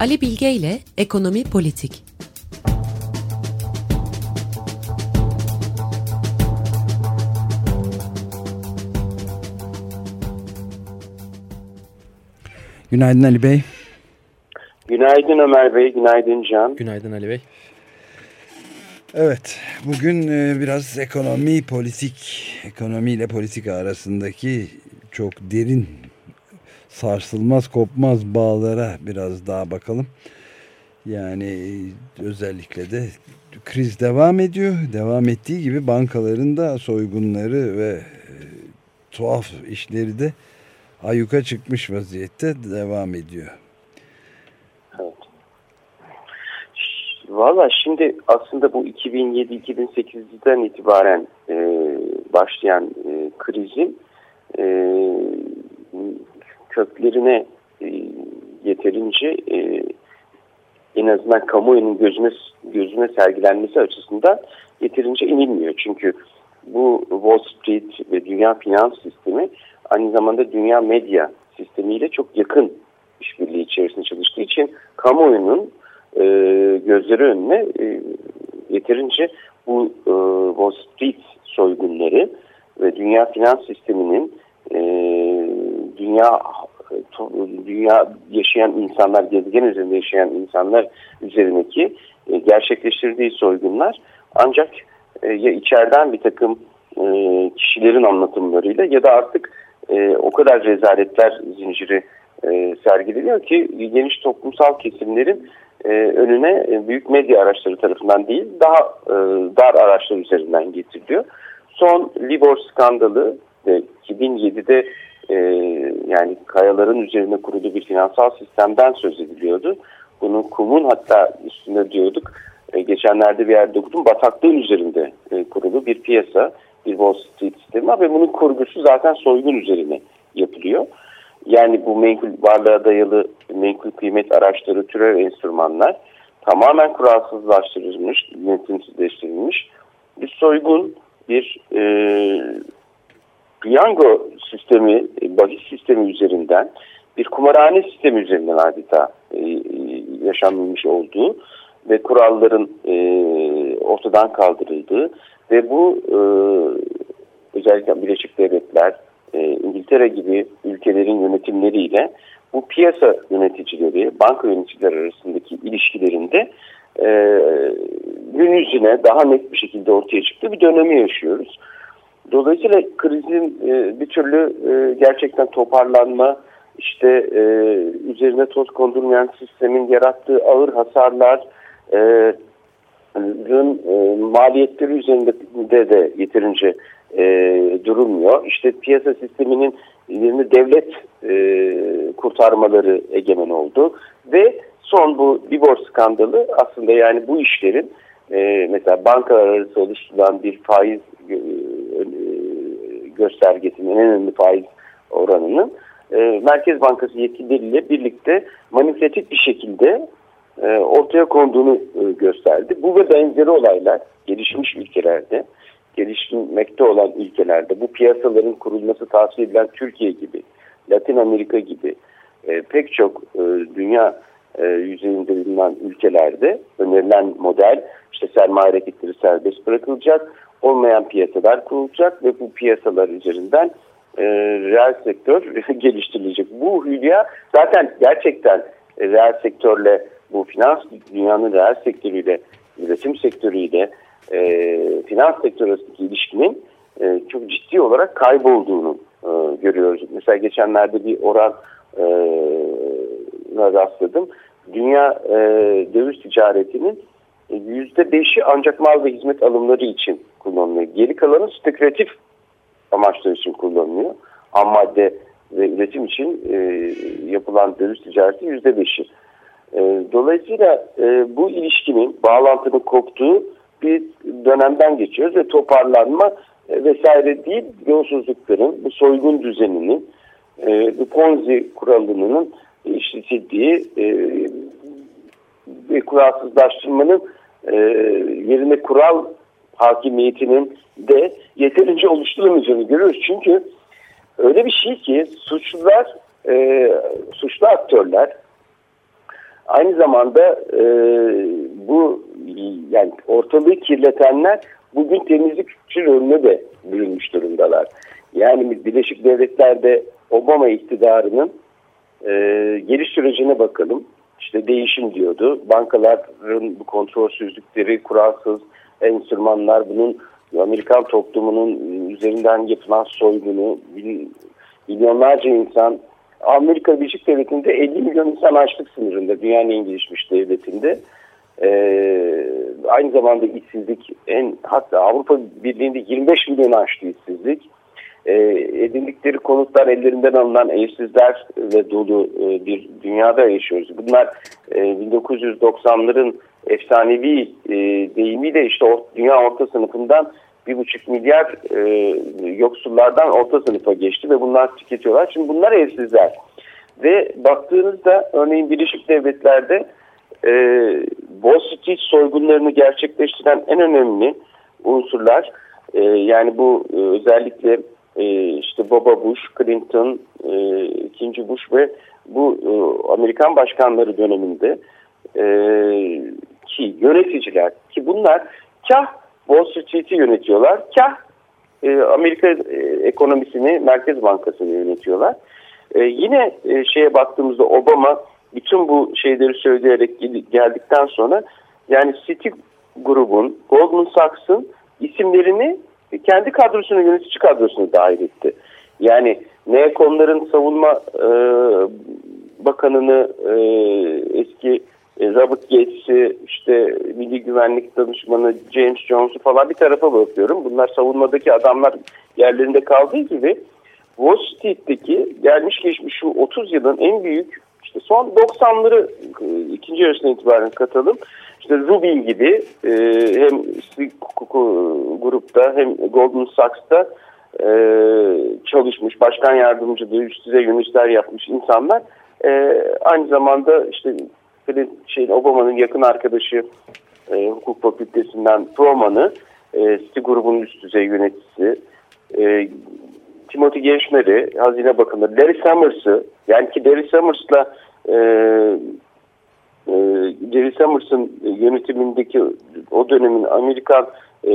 Ali Bilge ile Ekonomi Politik. Günaydın Ali Bey. Günaydın Ömer Bey, günaydın Can. Günaydın Ali Bey. Evet, bugün e, biraz ekonomi, politik, ekonomi ile politika arasındaki çok derin, sarsılmaz, kopmaz bağlara biraz daha bakalım. Yani özellikle de kriz devam ediyor. Devam ettiği gibi bankaların da soygunları ve e, tuhaf işleri de ayyuka çıkmış vaziyette devam ediyor. Valla şimdi aslında bu 2007-2008'den itibaren e, başlayan e, krizin e, köklerine e, yeterince e, en azından kamuoyunun gözüne, gözüne sergilenmesi açısından yeterince inilmiyor. Çünkü bu Wall Street ve dünya finans sistemi aynı zamanda dünya medya sistemiyle çok yakın işbirliği içerisinde çalıştığı için kamuoyunun e, gözleri önüne e, yeterince bu e, Wall Street soygunları ve dünya finans sisteminin dünya dünya yaşayan insanlar, gezegen üzerinde yaşayan insanlar üzerindeki e, gerçekleştirdiği soygunlar ancak e, ya içeriden bir takım e, kişilerin anlatımlarıyla ya da artık e, o kadar rezaletler zinciri e, sergileniyor ki geniş toplumsal kesimlerin önüne büyük medya araçları tarafından değil daha dar araçlar üzerinden getiriliyor. Son Libor skandalı e, 2007'de e, yani kayaların üzerine kurulu bir finansal sistemden söz ediliyordu. Bunun kumun hatta üstünde diyorduk. E, geçenlerde bir yerde okudum. Bataklığın üzerinde e, kurulu bir piyasa, bir Wall Street sistemi ve bunun kurgusu zaten soygun üzerine yapılıyor. Yani bu menkul varlığa dayalı menkul kıymet araçları, türev enstrümanlar tamamen kuralsızlaştırılmış, yönetimsizleştirilmiş bir soygun, bir e, piyango sistemi, bahis sistemi üzerinden, bir kumarhane sistemi üzerinden adeta e, yaşanmış olduğu ve kuralların e, ortadan kaldırıldığı ve bu e, özellikle Birleşik Devletler, e, İngiltere gibi ülkelerin yönetimleriyle bu piyasa yöneticileri, banka yöneticileri arasındaki ilişkilerinde e, gün yüzüne daha net bir şekilde ortaya çıktığı bir dönemi yaşıyoruz. Dolayısıyla krizin e, bir türlü e, gerçekten toparlanma, işte e, üzerine toz kondurmayan sistemin yarattığı ağır hasarlar, e, e, maliyetleri üzerinde de, de yeterince e, durulmuyor. İşte piyasa sisteminin yerini devlet e, kurtarmaları egemen oldu ve son bu Libor skandalı aslında yani bu işlerin e, mesela bankalar arası oluşturulan bir faiz e, göstergesinin en önemli faiz oranının e, Merkez Bankası yetkilileriyle birlikte manipülatif bir şekilde e, ortaya konduğunu e, gösterdi. Bu ve benzeri olaylar gelişmiş ülkelerde, gelişmekte olan ülkelerde bu piyasaların kurulması tavsiye edilen Türkiye gibi, Latin Amerika gibi e, pek çok e, dünya e, bulunan ülkelerde önerilen model işte sermaye hareketleri serbest bırakılacak, olmayan piyasalar kurulacak ve bu piyasalar üzerinden e, reel sektör geliştirilecek. Bu hülya zaten gerçekten e, reel sektörle bu finans dünyanın reel sektörüyle, üretim sektörüyle e, finans sektörü arasındaki ilişkinin e, çok ciddi olarak kaybolduğunu e, görüyoruz. Mesela geçenlerde bir oran e, rastladım. Dünya e, döviz ticaretinin yüzde beşi ancak mal ve hizmet alımları için kullanılıyor. Geri kalanı spekülatif amaçlar için kullanılıyor. Ham madde ve üretim için e, yapılan döviz ticareti yüzde beşi. E, dolayısıyla e, bu ilişkinin bağlantının koptuğu bir dönemden geçiyoruz ve toparlanma e, vesaire değil yolsuzlukların, bu soygun düzeninin, e, bu Ponzi kuralının işletildiği e, ve kuralsızlaştırmanın e, yerine kural hakimiyetinin de yeterince oluşturulmayacağını görüyoruz. Çünkü öyle bir şey ki suçlular, e, suçlu aktörler aynı zamanda e, bu yani ortalığı kirletenler bugün temizlikçi rolüne de bürünmüş durumdalar. Yani Birleşik Devletler'de Obama iktidarının e, geliş sürecine bakalım. İşte değişim diyordu. Bankaların bu kontrolsüzlükleri, kuralsız enstrümanlar, bunun Amerikan toplumunun üzerinden yapılan soygunu, milyonlarca insan Amerika Birleşik Devleti'nde 50 milyon insan açlık sınırında dünyanın en gelişmiş devletinde. Ee, aynı zamanda işsizlik en hatta Avrupa Birliği'nde 25 milyon aştı işsizlik. Ee, edindikleri konutlar ellerinden alınan evsizlerle dolu e, bir dünyada yaşıyoruz. Bunlar e, 1990'ların efsanevi e, deyimiyle işte dünya orta sınıfından bir buçuk milyar e, yoksullardan orta sınıfa geçti ve bunlar tüketiyorlar. Şimdi bunlar evsizler. Ve baktığınızda örneğin Birleşik Devletler'de e, Wall Street soygunlarını gerçekleştiren en önemli unsurlar e, yani bu e, özellikle e, işte Baba Bush, Clinton, e, ikinci Bush ve bu e, Amerikan başkanları döneminde e, ki yöneticiler ki bunlar kah Wall Street'i yönetiyorlar. Kah Amerika ekonomisini, Merkez Bankası'nı yönetiyorlar. Yine şeye baktığımızda Obama bütün bu şeyleri söyleyerek geldikten sonra yani City grubun, Goldman Sachs'ın isimlerini kendi kadrosuna, yönetici kadrosuna dahil etti. Yani ne savunma e, bakanını e, eski e, Robert Gates'i işte Milli Güvenlik Danışmanı James Jones'u falan bir tarafa bakıyorum. Bunlar savunmadaki adamlar yerlerinde kaldığı gibi Wall Street'teki gelmiş geçmiş şu 30 yılın en büyük işte son 90'ları e, ikinci yarısına itibaren katalım. İşte Rubin gibi e, hem grupta hem Goldman Sachs'ta çalışmış, başkan yardımcılığı, üst düzey yöneticiler yapmış insanlar. Aynı zamanda işte şey, Obama'nın yakın arkadaşı e, hukuk fakültesinden Proman'ı e, City grubunun üst düzey yöneticisi e, Timothy Geçmer'i Hazine Bakanı Larry Summers'ı yani ki Larry Summers'la e, e, Larry Summers'ın yönetimindeki o dönemin Amerikan e,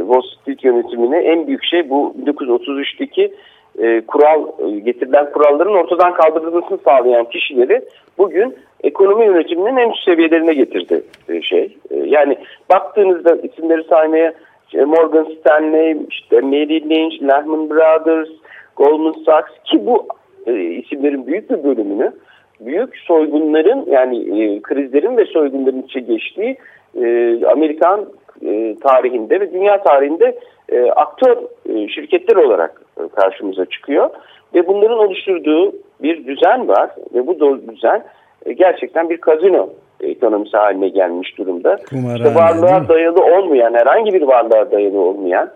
Wall Street yönetimine en büyük şey bu 1933'teki e, kural e, getirilen kuralların ortadan kaldırılmasını sağlayan kişileri bugün ekonomi yönetiminin en üst seviyelerine getirdi e, şey. E, yani baktığınızda isimleri saymaya işte Morgan Stanley, işte Merrill Lynch, Lehman Brothers, Goldman Sachs ki bu e, isimlerin büyük bir bölümünü büyük soygunların yani e, krizlerin ve soygunların içe geçtiği e, Amerikan e, tarihinde ve dünya tarihinde e, aktör e, şirketler olarak e, karşımıza çıkıyor. Ve bunların oluşturduğu bir düzen var ve bu düzen e, gerçekten bir kazino ekonomisi haline gelmiş durumda. Kumarhane, işte varlığa dayalı olmayan, herhangi bir varlığa dayalı olmayan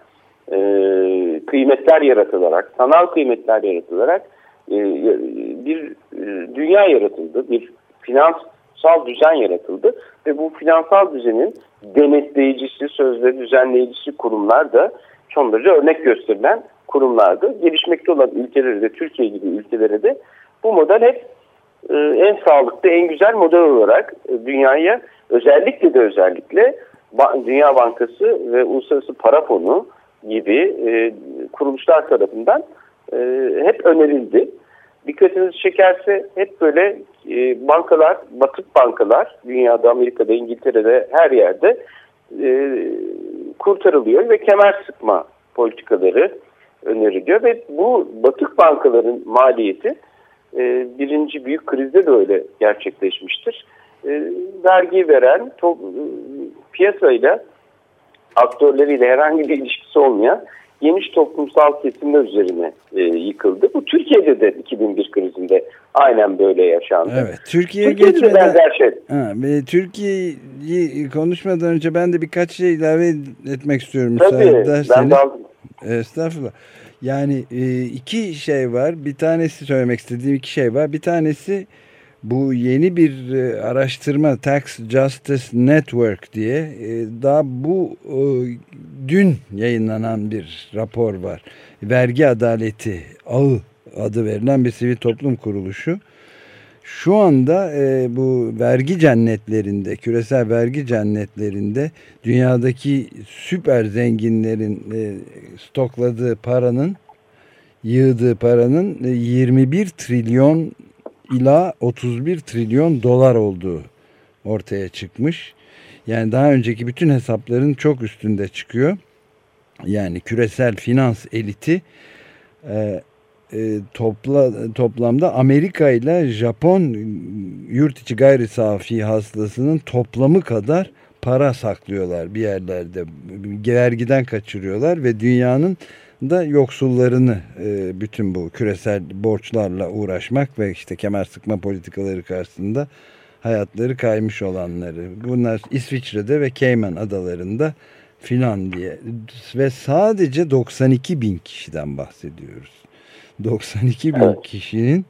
e, kıymetler yaratılarak, sanal kıymetler yaratılarak e, bir e, dünya yaratıldı, bir finansal düzen yaratıldı ve bu finansal düzenin denetleyicisi, sözde düzenleyicisi kurumlar da son derece örnek gösterilen kurumlardı. Gelişmekte olan ülkelerde, Türkiye gibi ülkelere de bu model hep e, en sağlıklı, en güzel model olarak dünyaya özellikle de özellikle Dünya Bankası ve Uluslararası Para Fonu gibi kuruluşlar tarafından hep önerildi. Dikkatinizi çekerse hep böyle bankalar, batık bankalar dünyada, Amerika'da, İngiltere'de her yerde kurtarılıyor ve kemer sıkma politikaları öneriliyor ve bu batık bankaların maliyeti e, birinci büyük krizde de öyle gerçekleşmiştir. E, vergi veren to, e, piyasayla aktörleriyle herhangi bir ilişkisi olmayan geniş toplumsal kesimler üzerine e, yıkıldı. Bu Türkiye'de de 2001 krizinde aynen böyle yaşandı. Evet, Türkiye'ye Türkiye'de geçmeden, benzer şey. Ha, ve Türkiye'yi konuşmadan önce ben de birkaç şey ilave etmek istiyorum. Tabii, ben de Estağfurullah. Yani e, iki şey var. Bir tanesi söylemek istediğim iki şey var. Bir tanesi bu yeni bir e, araştırma Tax Justice Network diye e, daha bu dün yayınlanan bir rapor var. Vergi Adaleti Ağı adı verilen bir sivil toplum kuruluşu. şu anda e, bu vergi cennetlerinde, küresel vergi cennetlerinde dünyadaki süper zenginlerin e, stokladığı paranın, yığdığı paranın e, 21 trilyon ila 31 trilyon dolar olduğu ortaya çıkmış. Yani daha önceki bütün hesapların çok üstünde çıkıyor. Yani küresel finans eliti e, e, topla, toplamda Amerika ile Japon yurt içi gayri safi hasılasının toplamı kadar para saklıyorlar bir yerlerde. Vergiden kaçırıyorlar ve dünyanın da yoksullarını e, bütün bu küresel borçlarla uğraşmak ve işte kemer sıkma politikaları karşısında hayatları kaymış olanları. Bunlar İsviçre'de ve Cayman adalarında filan diye ve sadece 92 bin kişiden bahsediyoruz. 92 bin evet. kişinin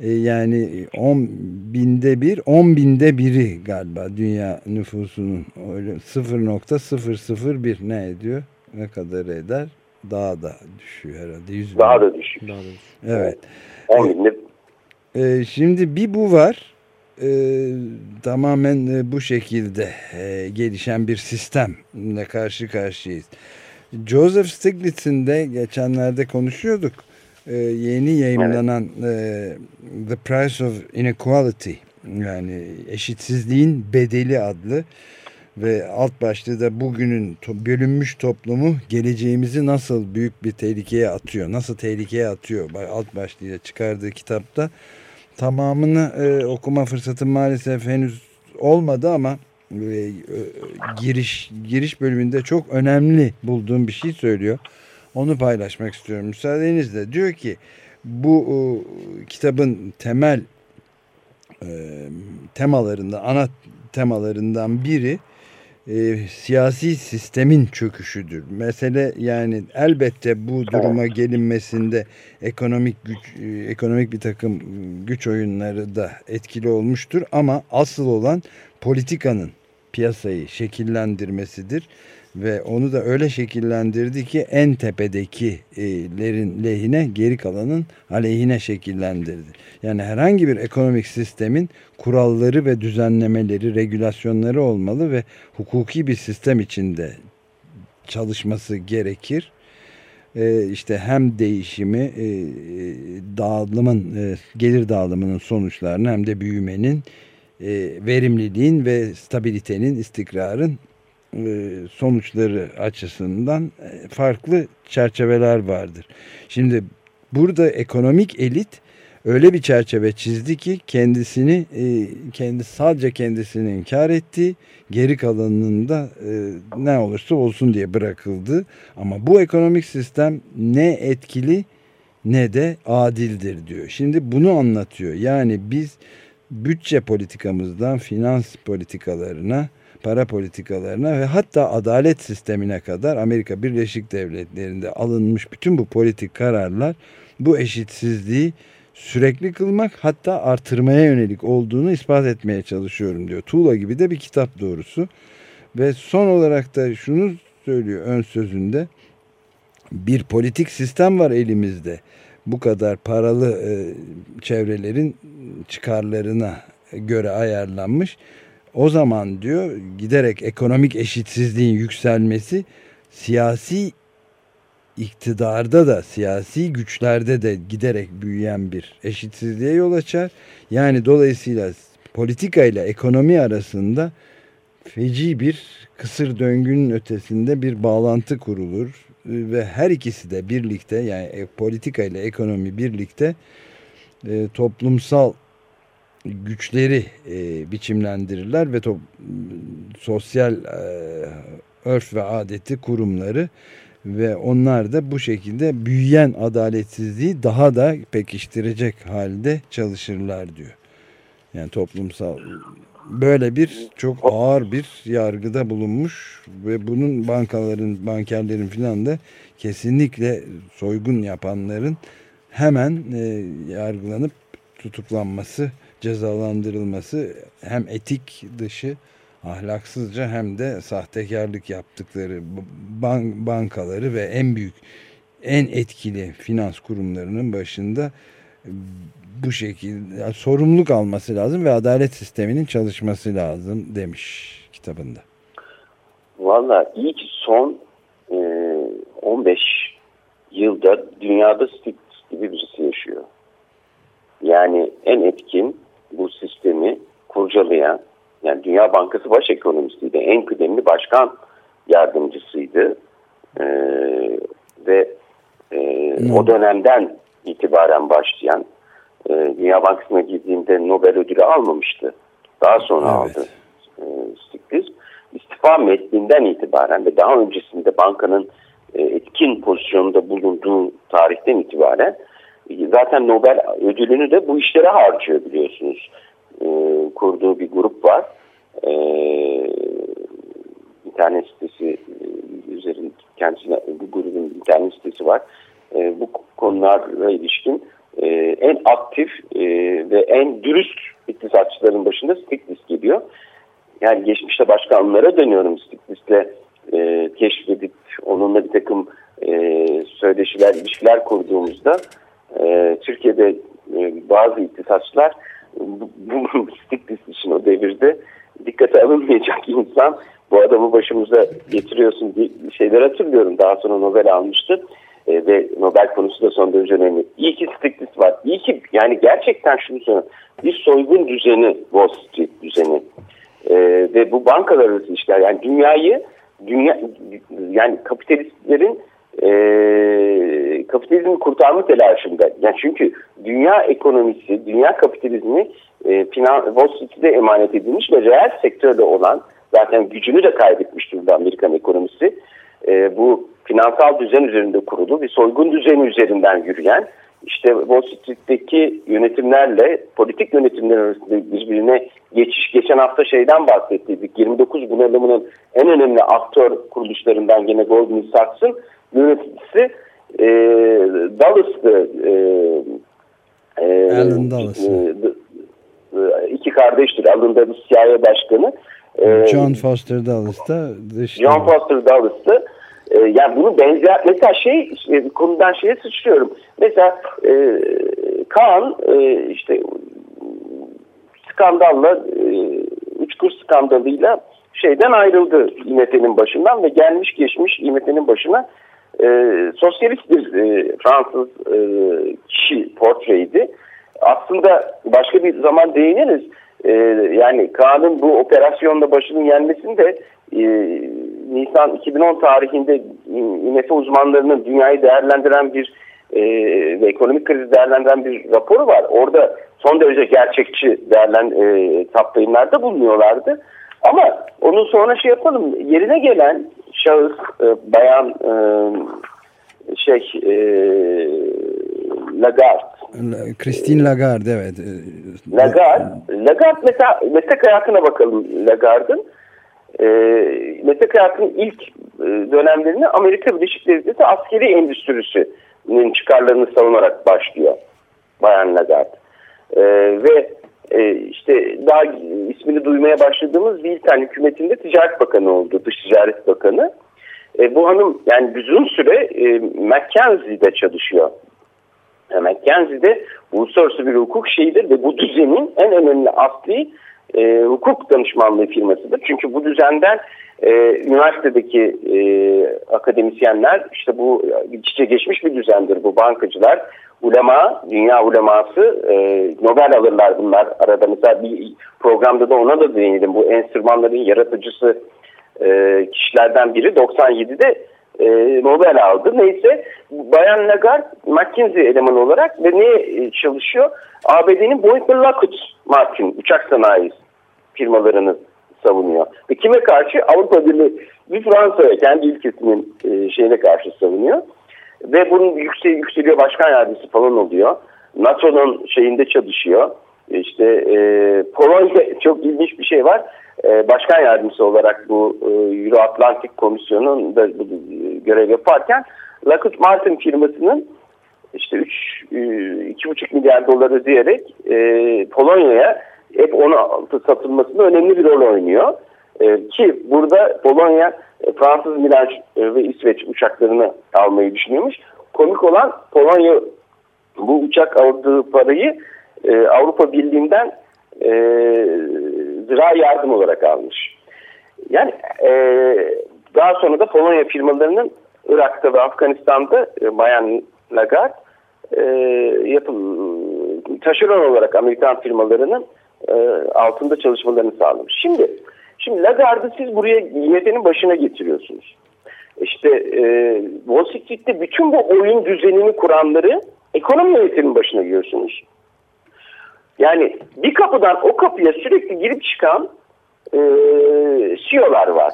e, yani 10 binde bir 10 binde biri galiba dünya nüfusunun öyle 0.001 ne ediyor ne kadar eder daha da düşüyor herhalde 100 daha da düşüyor. Daha da düşüyor. Evet. 10 binde. E, şimdi bir bu var e, tamamen e, bu şekilde e, gelişen bir sistemle karşı karşıyayız. Joseph Stiglitz'in de geçenlerde konuşuyorduk. E, yeni yayınlanan evet. e, The Price of Inequality yani eşitsizliğin bedeli adlı ve alt başlığı da bugünün bölünmüş toplumu geleceğimizi nasıl büyük bir tehlikeye atıyor, nasıl tehlikeye atıyor alt başlığıyla çıkardığı kitapta tamamını e, okuma fırsatım maalesef henüz olmadı ama e, giriş giriş bölümünde çok önemli bulduğum bir şey söylüyor. Onu paylaşmak istiyorum müsaadenizle. Diyor ki bu e, kitabın temel e, temalarından ana temalarından biri e, siyasi sistemin çöküşüdür. Mesele yani elbette bu duruma gelinmesinde ekonomik güç, e, ekonomik bir takım güç oyunları da etkili olmuştur. Ama asıl olan politikanın piyasayı şekillendirmesidir ve onu da öyle şekillendirdi ki en tepedekilerin lehine geri kalanın aleyhine şekillendirdi. Yani herhangi bir ekonomik sistemin kuralları ve düzenlemeleri, regülasyonları olmalı ve hukuki bir sistem içinde çalışması gerekir. Ee, işte hem değişimi, e, dağılımın, e, gelir dağılımının sonuçlarını hem de büyümenin, e, verimliliğin ve stabilitenin, istikrarın e, sonuçları açısından e, farklı çerçeveler vardır. Şimdi burada ekonomik elit öyle bir çerçeve çizdi ki kendisini e, kendi sadece kendisini inkar etti. Geri kalanının da ne olursa olsun diye bırakıldı. Ama bu ekonomik sistem ne etkili ne de adildir diyor. Şimdi bunu anlatıyor. Yani biz bütçe politikamızdan finans politikalarına para politikalarına ve hatta adalet sistemine kadar Amerika Birleşik Devletleri'nde alınmış bütün bu politik kararlar bu eşitsizliği sürekli kılmak hatta artırmaya yönelik olduğunu ispat etmeye çalışıyorum diyor. Tuğla gibi de bir kitap doğrusu. Ve son olarak da şunu söylüyor ön sözünde. Bir politik sistem var elimizde. Bu kadar paralı e, çevrelerin çıkarlarına göre ayarlanmış o zaman diyor giderek ekonomik eşitsizliğin yükselmesi siyasi iktidarda da siyasi güçlerde de giderek büyüyen bir eşitsizliğe yol açar. Yani dolayısıyla politika ile ekonomi arasında feci bir kısır döngünün ötesinde bir bağlantı kurulur ve her ikisi de birlikte yani e, politika ile ekonomi birlikte e, toplumsal güçleri e, biçimlendirirler ve top, sosyal e, örf ve adeti kurumları ve onlar da bu şekilde büyüyen adaletsizliği daha da pekiştirecek halde çalışırlar diyor. Yani toplumsal böyle bir çok ağır bir yargıda bulunmuş ve bunun bankaların, bankerlerin filan da kesinlikle soygun yapanların hemen e, yargılanıp tutuklanması cezalandırılması hem etik dışı ahlaksızca hem de sahtekarlık yaptıkları bank, bankaları ve en büyük en etkili finans kurumlarının başında bu şekilde sorumluluk alması lazım ve adalet sisteminin çalışması lazım demiş kitabında. Valla ilk son e, 15 yılda dünyada Stiglitz gibi birisi yaşıyor. Yani en etkin bu sistemi kurcalayan, yani Dünya Bankası baş ekonomistiydi, en kıdemli başkan yardımcısıydı. E, ve e, o dönemden itibaren başlayan e, Dünya Bankası'na girdiğinde Nobel ödülü almamıştı. Daha sonra evet. aldı e, Stiglitz. İstifa metninden itibaren ve daha öncesinde bankanın e, etkin pozisyonunda bulunduğu tarihten itibaren zaten Nobel ödülünü de bu işlere harcıyor biliyorsunuz. E, kurduğu bir grup var. E, internet sitesi üzerinde kendisine bu grubun internet sitesi var. E, bu konularla ilişkin e, en aktif e, ve en dürüst iktisatçıların başında Stiglitz geliyor. Yani geçmişte başkanlara dönüyorum Stiglitz'le e, keşfedip onunla bir takım e, söyleşiler, ilişkiler kurduğumuzda e, Türkiye'de e, bazı iktisatçılar bu, bu için o devirde dikkate alınmayacak insan bu adamı başımıza getiriyorsun diye şeyler hatırlıyorum. Daha sonra Nobel almıştı. E, ve Nobel konusu da son derece önemli. İyi ki Stiglitz var. İyi ki yani gerçekten şunu söylüyorum. Bir soygun düzeni Wall Street düzeni. E, ve bu bankalar arası işler yani dünyayı dünya yani kapitalistlerin e, kapitalizmi kurtarma telaşında. Yani çünkü dünya ekonomisi, dünya kapitalizmi e, Wall Street'e emanet edilmiş ve reel sektörde olan zaten gücünü de kaybetmiş durumda Amerikan ekonomisi. E, bu finansal düzen üzerinde kurulu bir soygun düzeni üzerinden yürüyen işte Wall Street'teki yönetimlerle politik yönetimler arasında birbirine geçiş. Geçen hafta şeyden bahsettik. 29 bunalımının en önemli aktör kuruluşlarından gene Goldman Sachs'ın yöneticisi e, Dulles E, e, Alan Dulles. E, e, iki kardeştir. Alan Dulles CIA başkanı. E, John Foster Dulles da John Foster Dulles da e, yani bunu benzer mesela şey e, konudan şeye sıçrıyorum. Mesela e, Kaan e, işte skandalla e, uçkur skandalıyla şeyden ayrıldı İMF'nin başından ve gelmiş geçmiş İMF'nin başına e, sosyalist bir e, Fransız e, kişi portreydi. Aslında başka bir zaman değiniriz. E, yani Kaan'ın bu operasyonda başının yenmesinde e, Nisan 2010 tarihinde IMF uzmanlarının dünyayı değerlendiren bir e, ve ekonomik krizi değerlendiren bir raporu var. Orada son derece gerçekçi değerlen e, taptayımlarda bulunuyorlardı. Ama onun sonra şey yapalım yerine gelen şahıs e, bayan e, şey e, Lagarde. Christine Lagarde evet. Lagarde, Lagarde mesela meslek hayatına bakalım Lagarde'ın. E, meslek hayatının ilk e, dönemlerini Amerika Birleşik Devletleri askeri endüstrisinin çıkarlarını savunarak başlıyor Bayan Lagarde. E, ve e, işte daha ismini duymaya başladığımız bir tane hükümetinde ticaret bakanı oldu, dış ticaret bakanı. E, bu hanım yani uzun süre e, McKenzie'de çalışıyor. E, McKenzie'de uluslararası bir hukuk şeyidir ve bu düzenin en önemli asli e, hukuk danışmanlığı firmasıdır. Çünkü bu düzenden e, üniversitedeki e, akademisyenler işte bu iç içe geçmiş bir düzendir bu bankacılar. Ulema, dünya uleması e, Nobel alırlar bunlar. Arada mesela bir programda da ona da değinelim. Bu enstrümanların yaratıcısı e, kişilerden biri 97'de e, Nobel aldı. Neyse Bayan Lagarde McKinsey elemanı olarak ve niye çalışıyor? ABD'nin Boeing Lockheed Martin uçak sanayi firmalarını savunuyor. Ve kime karşı? Avrupa Birliği bir Fransa'ya kendi ülkesinin e, şeyine karşı savunuyor. Ve bunun yüksel, yükseliyor başkan yardımcısı falan oluyor. NATO'nun şeyinde çalışıyor. İşte e, Polonya çok ilginç bir şey var. E, başkan yardımcısı olarak bu e, Euro Atlantik Komisyonu'nun da bu, görev yaparken Lockheed Martin firmasının işte 3 2,5 e, milyar doları diyerek e, Polonya'ya F-16 satılmasında önemli bir rol oynuyor. E, ki burada Polonya e, Fransız Miraj e, ve İsveç uçaklarını almayı düşünüyormuş. Komik olan Polonya bu uçak aldığı parayı e, Avrupa Birliği'nden e, zira yardım olarak almış. Yani e, daha sonra da Polonya firmalarının Irak'ta ve Afganistan'da e, Bayan Lagarde e, yapı, taşeron olarak Amerikan firmalarının e, altında çalışmalarını sağlamış. Şimdi şimdi Lagarde'ı siz buraya IMF'nin başına getiriyorsunuz. İşte e, Wall Street'te bütün bu oyun düzenini kuranları ekonomi yönetiminin başına giriyorsunuz. Yani bir kapıdan o kapıya sürekli girip çıkan e, CEO'lar var.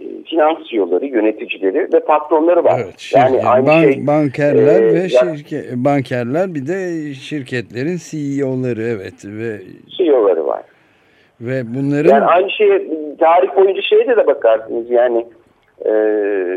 E, finans CEO'ları, yöneticileri ve patronları var. Evet, şirket, yani aynı bank, şey, bankerler e, ve ya, şirket bankerler bir de şirketlerin CEO'ları evet ve CEO'ları var. ve bunların Yani aynı şeye tarih boyunca şeye de, de bakarsınız yani e,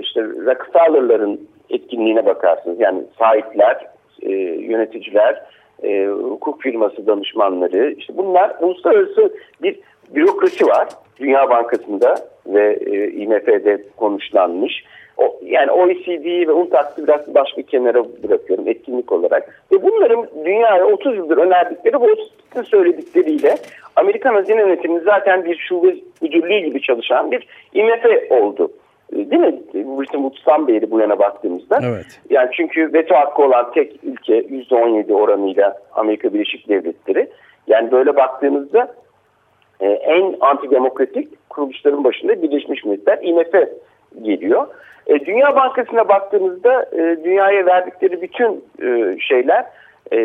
işte Rockefeller'ların etkinliğine bakarsınız. Yani sahipler, e, yöneticiler, e, hukuk firması danışmanları işte bunlar uluslararası bir bürokrasi var. Dünya Bankası'nda ve e, IMF'de konuşlanmış. O, yani OECD ve UNTAC'ı biraz başka kenara bırakıyorum etkinlik olarak. Ve bunların dünyaya 30 yıldır önerdikleri bu söyledikleriyle Amerikan hazine yönetiminin zaten bir şube müdürlüğü gibi çalışan bir IMF oldu. Değil mi? Bretton Woods'tan beri bu yana baktığımızda. Evet. Yani çünkü veto hakkı olan tek ülke %17 oranıyla Amerika Birleşik Devletleri. Yani böyle baktığımızda e, en antidemokratik kuruluşların başında Birleşmiş Milletler IMF geliyor. E, Dünya Bankası'na baktığımızda e, dünyaya verdikleri bütün e, şeyler, e,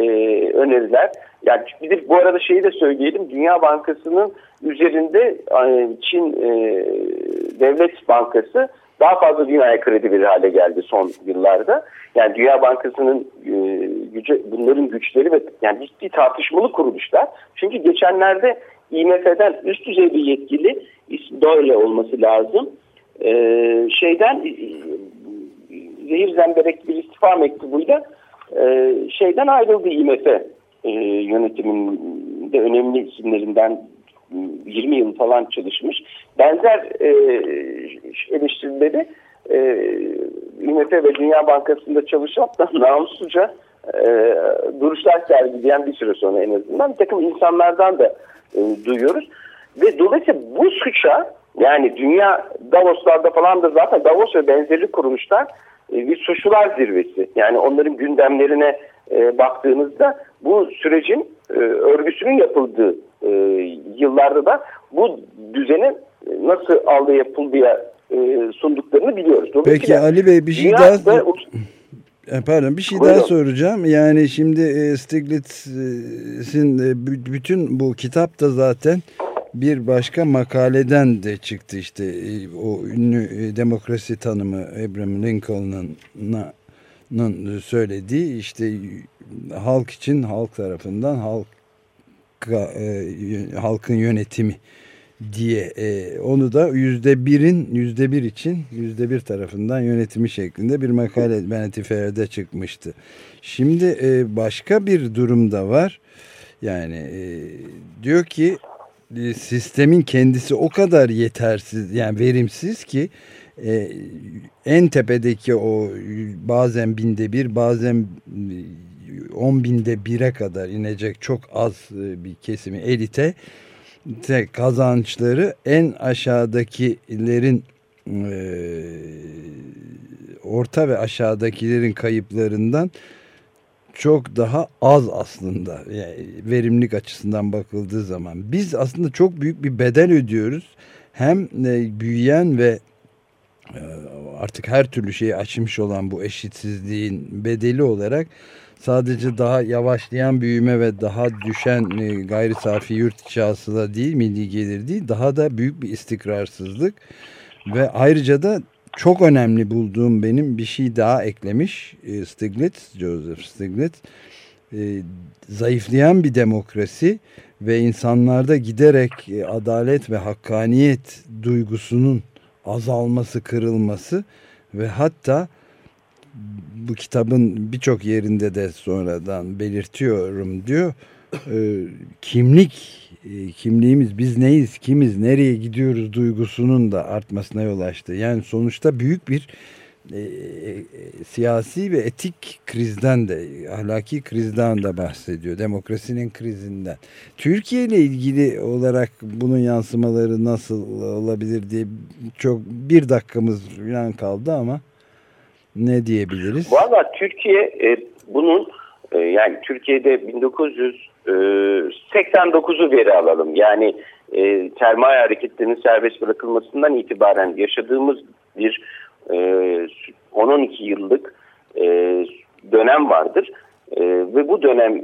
öneriler. Yani bir de bu arada şeyi de söyleyelim. Dünya Bankası'nın üzerinde Çin Devlet Bankası daha fazla dünyaya kredi verir hale geldi son yıllarda. Yani Dünya Bankası'nın e, gücü, bunların güçleri ve yani ciddi tartışmalı kuruluşlar. Çünkü geçenlerde IMF'den üst düzey bir yetkili böyle olması lazım. E, şeyden zehir zemberek bir istifa mektubuyla e, şeyden ayrıldı IMF e, yönetiminde önemli isimlerinden 20 yıl falan çalışmış. Benzer e, eleştirileri e, IMF ve Dünya Bankası'nda çalışan da namusluca e, duruşlar sergileyen bir süre sonra en azından bir takım insanlardan da e, duyuyoruz. Ve dolayısıyla bu suça yani dünya Davos'larda falan da zaten Davos ve benzeri kuruluşlar e, bir suçlular zirvesi. Yani onların gündemlerine e, baktığınızda bu sürecin e, örgüsünün yapıldığı e, yıllarda da bu düzenin nasıl aldı yapıldığı e, sunduklarını biliyoruz. Peki Ali Bey bir şey daha da, Pardon bir şey Buyurun. daha soracağım. Yani şimdi e, Stiglitz'in e, bütün bu kitap da zaten bir başka makaleden de çıktı işte o ünlü demokrasi tanımı Abraham Lincoln'ın söylediği işte halk için halk tarafından halk halkın yönetimi diye e, onu da yüzde birin yüzde bir için yüzde bir tarafından yönetimi şeklinde bir makale Vanity Fair'de çıkmıştı. Şimdi e, başka bir durum da var. Yani e, diyor ki e, sistemin kendisi o kadar yetersiz yani verimsiz ki e, en tepedeki o bazen binde bir bazen e, on binde bire kadar inecek çok az e, bir kesimi elite kazançları en aşağıdakilerin e, orta ve aşağıdakilerin kayıplarından çok daha az aslında yani verimlilik açısından bakıldığı zaman. Biz aslında çok büyük bir bedel ödüyoruz. Hem e, büyüyen ve e, artık her türlü şeyi açmış olan bu eşitsizliğin bedeli olarak sadece daha yavaşlayan büyüme ve daha düşen e, gayri safi yurt içi hasıla değil, milli gelir değil, daha da büyük bir istikrarsızlık ve ayrıca da çok önemli bulduğum benim bir şey daha eklemiş e, Stiglitz, Joseph Stiglitz. E, zayıflayan bir demokrasi ve insanlarda giderek adalet ve hakkaniyet duygusunun azalması, kırılması ve hatta bu kitabın birçok yerinde de sonradan belirtiyorum diyor. E, kimlik, e, kimliğimiz, biz neyiz, kimiz, nereye gidiyoruz duygusunun da artmasına yol açtı. Yani sonuçta büyük bir e, e, siyasi ve etik krizden de ahlaki krizden de bahsediyor. Demokrasinin krizinden. Türkiye ile ilgili olarak bunun yansımaları nasıl olabilir diye çok bir dakikamız falan kaldı ama ne diyebiliriz? Valla Türkiye e, bunun e, yani Türkiye'de 1989'u veri alalım. Yani e, sermaye hareketlerinin serbest bırakılmasından itibaren yaşadığımız bir e, 10-12 yıllık e, dönem vardır. E, ve bu dönem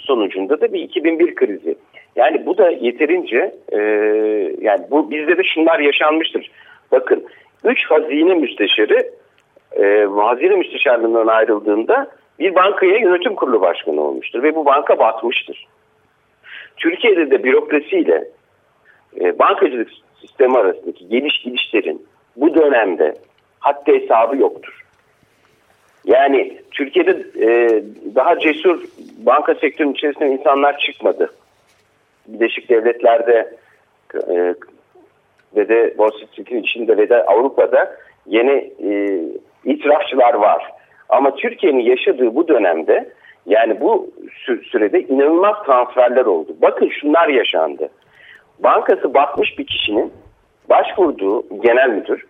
sonucunda da bir 2001 krizi. Yani bu da yeterince e, yani bu bizde de şunlar yaşanmıştır. Bakın 3 hazine müsteşarı e, hazine müsteşarlığından ayrıldığında bir bankaya yönetim kurulu başkanı olmuştur ve bu banka batmıştır. Türkiye'de de bürokrasiyle e, bankacılık sistemi arasındaki geliş gidişlerin bu dönemde hatta hesabı yoktur. Yani Türkiye'de e, daha cesur banka sektörünün içerisinde insanlar çıkmadı. Birleşik Devletler'de e, ve de Wall içinde ve de Avrupa'da yeni e, itirafçılar var. Ama Türkiye'nin yaşadığı bu dönemde yani bu sü sürede inanılmaz transferler oldu. Bakın şunlar yaşandı. Bankası batmış bir kişinin başvurduğu genel müdür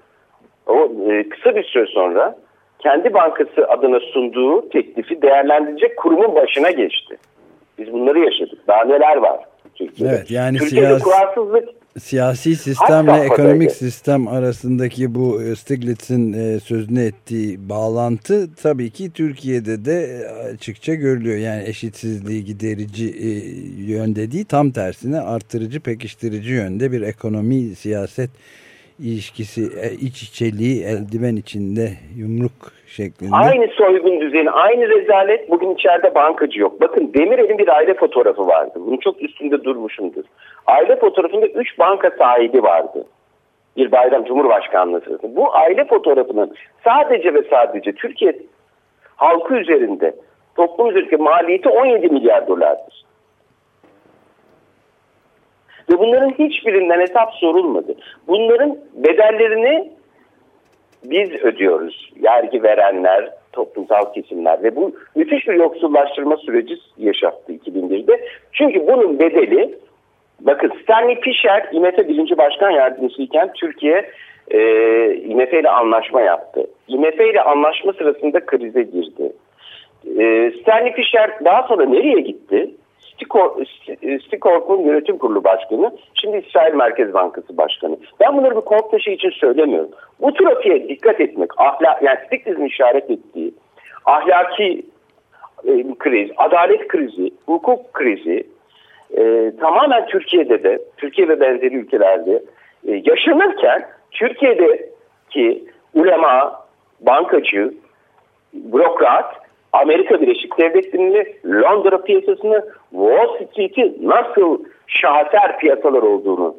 o e, kısa bir süre sonra kendi bankası adına sunduğu teklifi değerlendirecek kurumun başına geçti. Biz bunları yaşadık. Daha neler var Türkiye'de? Evet yani Türkiye'de siyasi, kurarsızlık siyasi sistemle ekonomik sistem arasındaki bu e, Stiglitz'in e, sözünü ettiği bağlantı tabii ki Türkiye'de de açıkça görülüyor. Yani eşitsizliği giderici e, yönde değil tam tersine artırıcı pekiştirici yönde bir ekonomi siyaset ilişkisi, e, iç içeliği eldiven içinde yumruk şeklinde. Aynı soygun düzeni, aynı rezalet bugün içeride bankacı yok. Bakın Demirel'in bir aile fotoğrafı vardı. Bunun çok üstünde durmuşumdur. Aile fotoğrafında 3 banka sahibi vardı. Bir bayram Cumhurbaşkanlığı sırasında. Bu aile fotoğrafının sadece ve sadece Türkiye halkı üzerinde toplum üzerindeki maliyeti 17 milyar dolardır. Ve bunların hiçbirinden hesap sorulmadı. Bunların bedellerini biz ödüyoruz. Yergi verenler, toplumsal kesimler ve bu müthiş bir yoksullaştırma süreci yaşattı 2001'de. Çünkü bunun bedeli bakın Stanley Fischer IMF birinci başkan yardımcısıyken Türkiye e, IMF ile anlaşma yaptı. IMF ile anlaşma sırasında krize girdi. E, Stanley Fischer daha sonra nereye gitti? Stikorp'un yönetim kurulu başkanı, şimdi İsrail Merkez Bankası başkanı. Ben bunları bir kork taşı için söylemiyorum. Bu trafiğe dikkat etmek, ahlak, yani Stiglitz'in işaret ettiği ahlaki e, kriz, adalet krizi, hukuk krizi e, tamamen Türkiye'de de, Türkiye ve benzeri ülkelerde e, yaşanırken Türkiye'deki ulema, bankacı, bürokrat Amerika Birleşik Devletleri'ni, Londra piyasasını, Wall Street'i nasıl şaheser piyasalar olduğunu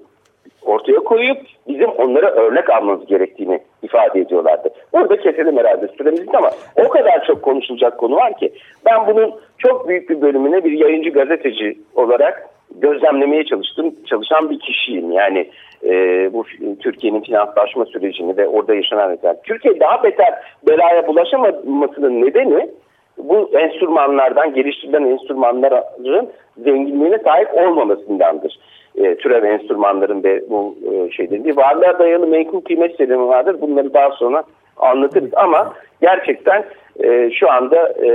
ortaya koyup bizim onlara örnek almamız gerektiğini ifade ediyorlardı. Burada keselim herhalde süremizi ama o kadar çok konuşulacak konu var ki ben bunun çok büyük bir bölümüne bir yayıncı gazeteci olarak gözlemlemeye çalıştım. Çalışan bir kişiyim. Yani e, bu Türkiye'nin finanslaşma sürecini ve orada yaşanan mesela. Türkiye daha beter belaya bulaşamamasının nedeni bu enstrümanlardan geliştirilen enstrümanların zenginliğine sahip olmamasındandır. E, türev enstrümanların ve bu e, şeylerin bir varlığa dayalı menkul kıymet serimi vardır. Bunları daha sonra anlatırız ama gerçekten e, şu anda e,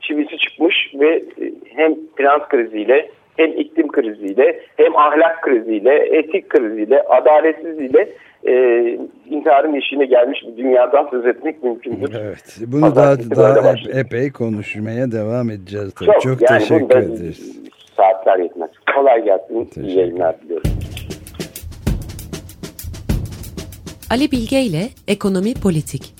çivisi çıkmış ve hem finans kriziyle hem iklim kriziyle hem ahlak kriziyle, etik kriziyle, adaletsizliğiyle e, intiharın eşiğine gelmiş bir dünyadan söz etmek mümkündür. Evet. Bunu daha, daha ep, epey konuşmaya devam edeceğiz. Tabii. Çok, Çok yani teşekkür ederiz. Saatler yetmez. Kolay gelsin. İyi yayınlar diliyorum. Ali Bilge ile Ekonomi Politik